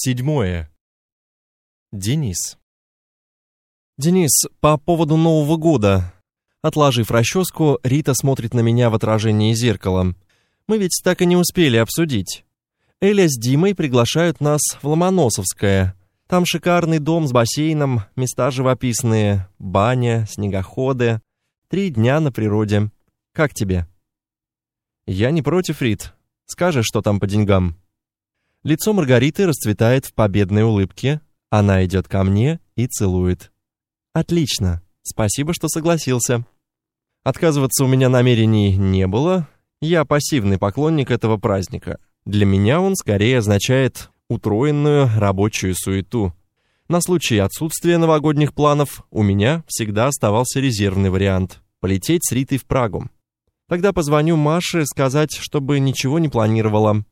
Седьмое. Денис. Денис, по поводу Нового года. Отложив расческу, Рита смотрит на меня в отражении зеркала. Мы ведь так и не успели обсудить. Эля с Димой приглашают нас в Ломоносовское. Там шикарный дом с бассейном, места живописные, баня, снегоходы. Три дня на природе. Как тебе? Я не против, Рит. Скажешь, что там по деньгам? Лицо Маргариты расцветает в победной улыбке. Она идет ко мне и целует. Отлично. Спасибо, что согласился. Отказываться у меня намерений не было. Я пассивный поклонник этого праздника. Для меня он скорее означает утроенную рабочую суету. На случай отсутствия новогодних планов у меня всегда оставался резервный вариант полететь с Ритой в Прагу. Тогда позвоню Маше сказать, чтобы ничего не планировала.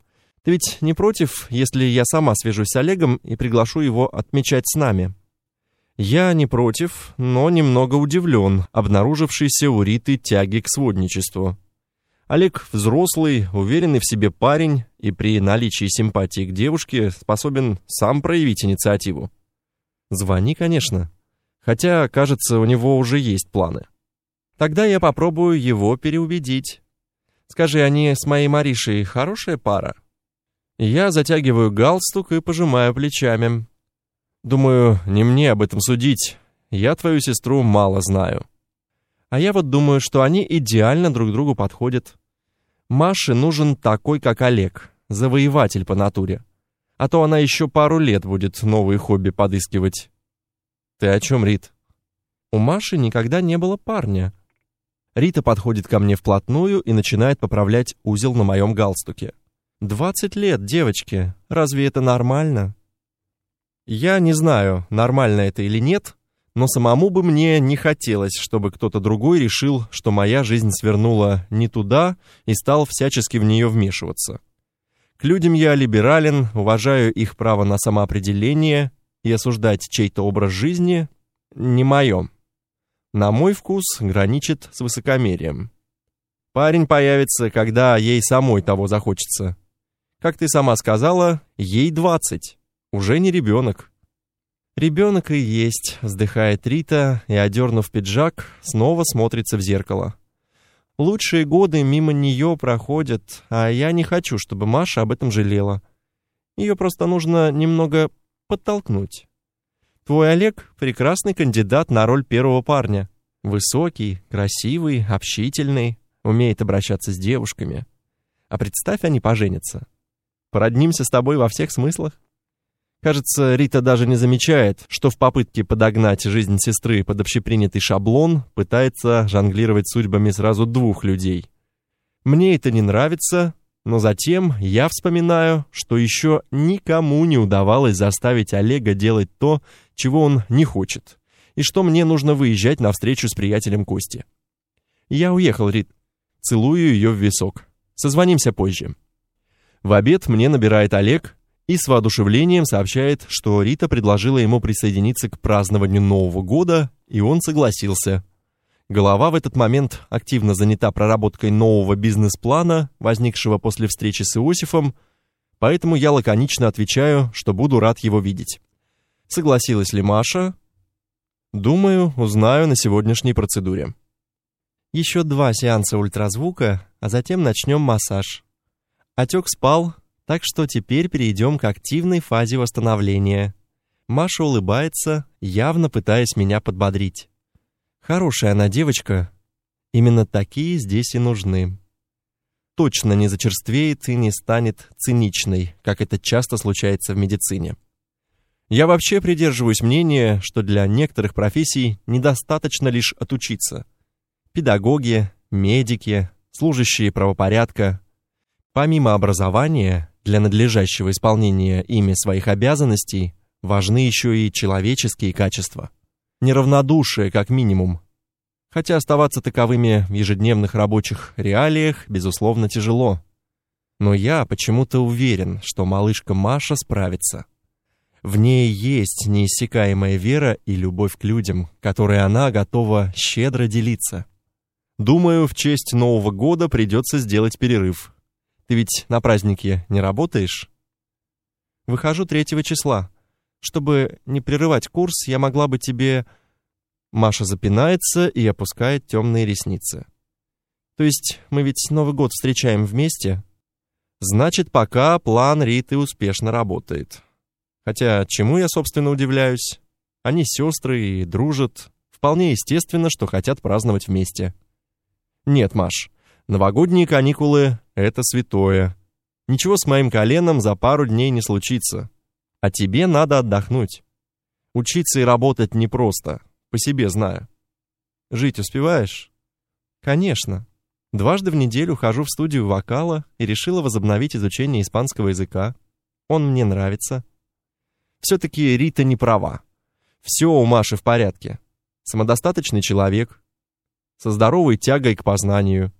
Ты ведь не против, если я сама свяжусь с Олегом и приглашу его отмечать с нами? Я не против, но немного удивлен обнаружившейся у Риты тяги к сводничеству. Олег взрослый, уверенный в себе парень и при наличии симпатии к девушке способен сам проявить инициативу. Звони, конечно. Хотя, кажется, у него уже есть планы. Тогда я попробую его переубедить. Скажи, они с моей Маришей хорошая пара? Я затягиваю галстук и пожимаю плечами. Думаю, не мне об этом судить. Я твою сестру мало знаю. А я вот думаю, что они идеально друг другу подходят. Маше нужен такой, как Олег, завоеватель по натуре. А то она еще пару лет будет новые хобби подыскивать. Ты о чем, Рит? У Маши никогда не было парня. Рита подходит ко мне вплотную и начинает поправлять узел на моем галстуке. Двадцать лет, девочки. Разве это нормально? Я не знаю, нормально это или нет, но самому бы мне не хотелось, чтобы кто-то другой решил, что моя жизнь свернула не туда и стал всячески в нее вмешиваться. К людям я либерален, уважаю их право на самоопределение, и осуждать чей-то образ жизни не мое. На мой вкус граничит с высокомерием. Парень появится, когда ей самой того захочется. Как ты сама сказала, ей двадцать. Уже не ребенок. Ребенок и есть, вздыхает Рита и, одернув пиджак, снова смотрится в зеркало. Лучшие годы мимо нее проходят, а я не хочу, чтобы Маша об этом жалела. Ее просто нужно немного подтолкнуть. Твой Олег прекрасный кандидат на роль первого парня. Высокий, красивый, общительный, умеет обращаться с девушками. А представь, они поженятся. Породнимся с тобой во всех смыслах. Кажется, Рита даже не замечает, что в попытке подогнать жизнь сестры под общепринятый шаблон пытается жонглировать судьбами сразу двух людей. Мне это не нравится, но затем я вспоминаю, что еще никому не удавалось заставить Олега делать то, чего он не хочет, и что мне нужно выезжать на встречу с приятелем Кости. Я уехал, Рит. Целую ее в висок. Созвонимся позже. В обед мне набирает Олег и с воодушевлением сообщает, что Рита предложила ему присоединиться к празднованию Нового года, и он согласился. Голова в этот момент активно занята проработкой нового бизнес-плана, возникшего после встречи с Иосифом, поэтому я лаконично отвечаю, что буду рад его видеть. Согласилась ли Маша? Думаю, узнаю на сегодняшней процедуре. Еще два сеанса ультразвука, а затем начнем массаж. Отек спал, так что теперь перейдем к активной фазе восстановления. Маша улыбается, явно пытаясь меня подбодрить. Хорошая она девочка. Именно такие здесь и нужны. Точно не зачерствеет и не станет циничной, как это часто случается в медицине. Я вообще придерживаюсь мнения, что для некоторых профессий недостаточно лишь отучиться. Педагоги, медики, служащие правопорядка, Помимо образования, для надлежащего исполнения ими своих обязанностей важны еще и человеческие качества. Неравнодушие, как минимум. Хотя оставаться таковыми в ежедневных рабочих реалиях, безусловно, тяжело. Но я почему-то уверен, что малышка Маша справится. В ней есть неиссякаемая вера и любовь к людям, которой она готова щедро делиться. Думаю, в честь Нового года придется сделать перерыв, ты ведь на празднике не работаешь? Выхожу третьего числа. Чтобы не прерывать курс, я могла бы тебе...» Маша запинается и опускает темные ресницы. «То есть мы ведь Новый год встречаем вместе?» «Значит, пока план Риты успешно работает. Хотя чему я, собственно, удивляюсь? Они сестры и дружат. Вполне естественно, что хотят праздновать вместе». «Нет, Маш, новогодние каникулы — это святое. Ничего с моим коленом за пару дней не случится. А тебе надо отдохнуть. Учиться и работать непросто, по себе знаю. Жить успеваешь? Конечно. Дважды в неделю хожу в студию вокала и решила возобновить изучение испанского языка. Он мне нравится. Все-таки Рита не права. Все у Маши в порядке. Самодостаточный человек, со здоровой тягой к познанию.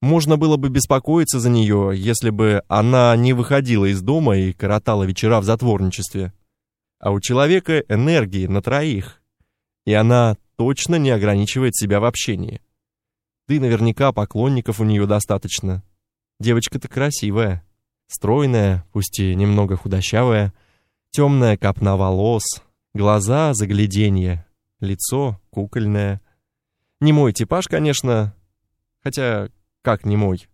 Можно было бы беспокоиться за нее, если бы она не выходила из дома и коротала вечера в затворничестве. А у человека энергии на троих, и она точно не ограничивает себя в общении. И наверняка поклонников у нее достаточно. Девочка-то красивая, стройная, пусть и немного худощавая, темная копна волос, глаза загляденье, лицо кукольное. Не мой типаж, конечно, хотя как не мой.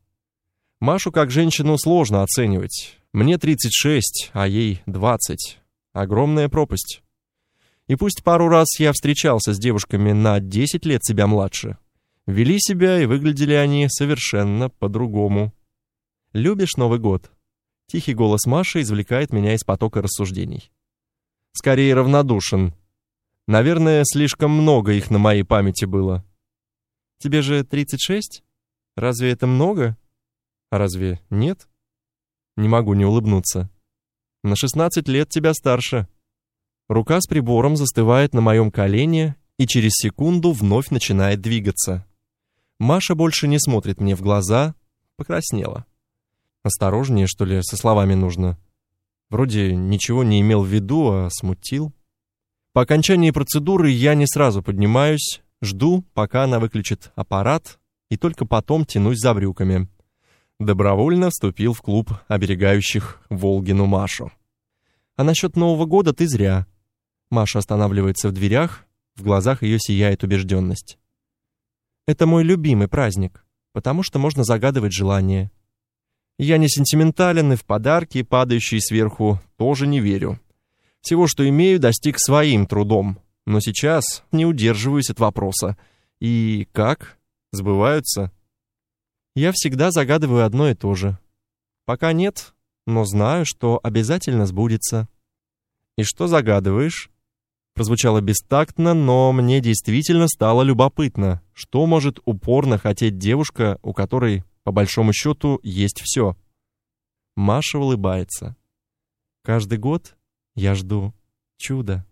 Машу как женщину сложно оценивать. Мне 36, а ей 20. Огромная пропасть. И пусть пару раз я встречался с девушками на 10 лет себя младше, вели себя и выглядели они совершенно по-другому. «Любишь Новый год?» Тихий голос Маши извлекает меня из потока рассуждений. Скорее равнодушен. Наверное, слишком много их на моей памяти было. Тебе же 36? Разве это много? А разве нет? Не могу не улыбнуться. На 16 лет тебя старше. Рука с прибором застывает на моем колене и через секунду вновь начинает двигаться. Маша больше не смотрит мне в глаза, покраснела. Осторожнее, что ли, со словами нужно. Вроде ничего не имел в виду, а смутил. По окончании процедуры я не сразу поднимаюсь, жду, пока она выключит аппарат, и только потом тянусь за брюками. Добровольно вступил в клуб оберегающих Волгину Машу. А насчет Нового года ты зря. Маша останавливается в дверях, в глазах ее сияет убежденность. Это мой любимый праздник, потому что можно загадывать желания. Я не сентиментален и в подарки, падающие сверху, тоже не верю. Всего, что имею, достиг своим трудом, но сейчас не удерживаюсь от вопроса. И как? Сбываются? Я всегда загадываю одно и то же. Пока нет, но знаю, что обязательно сбудется. И что загадываешь? Прозвучало бестактно, но мне действительно стало любопытно, что может упорно хотеть девушка, у которой, по большому счету, есть все. Маша улыбается. Каждый год я жду чуда.